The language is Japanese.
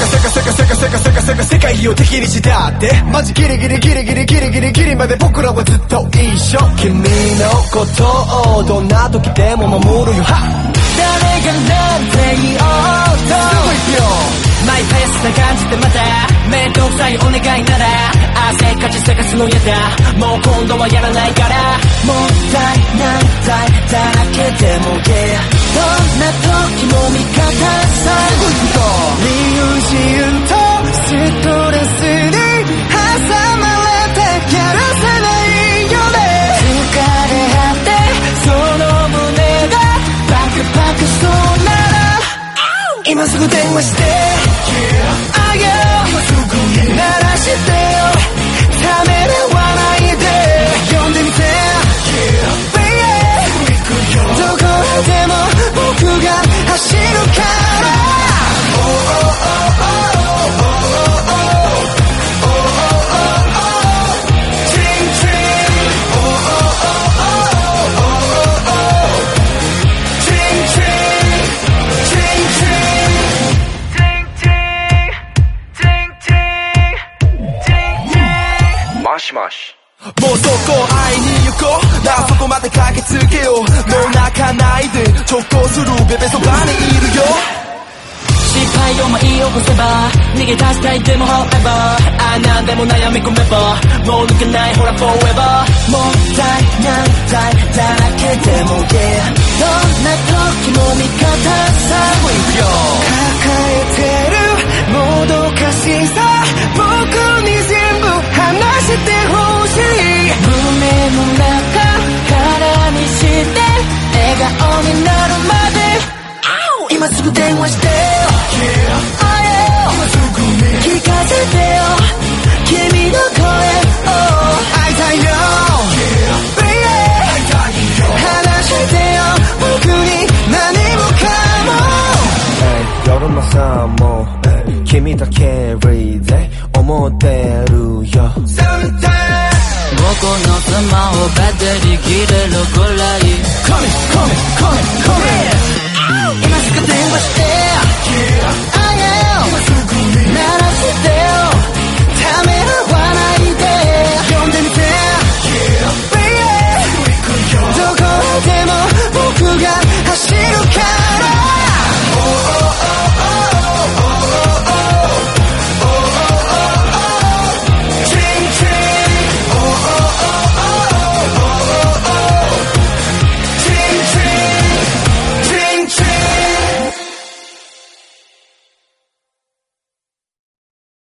世界世界世界世界を敵にしたってマジギリギリギリギリギリギリギリまで僕らはずっと一緒君のことをどんな時でも守るよは誰がなんて言おうと行くよマイペースな感じでまた面倒くさいお願いなら汗かち探すのやだもう今度はやらないからもったいないだらけでも yeah な時も味方さ理由自由とストレスに挟まれてやらせないよね疲れ果てその胸がパクパクそうなら今すぐ電話して。あげよう。鳴らしてよ。マシマシもうそこ会いに行こう。なあそこまで駆けつけよう。もう泣かないで直行するベベそばにいるよ。失敗を舞い起こせば逃げ出したいでも However あなんでも悩み込めば。もう抜けないほら Forever もったいない罪だらけでも Yeah どんな時も味方さ抱話してよ聞かせてよ君の声を会いたいよしてよ僕に何もかも夜のさも。君だけで思ってるよ。僕のスマホバッテリー切れるくらい Come in, come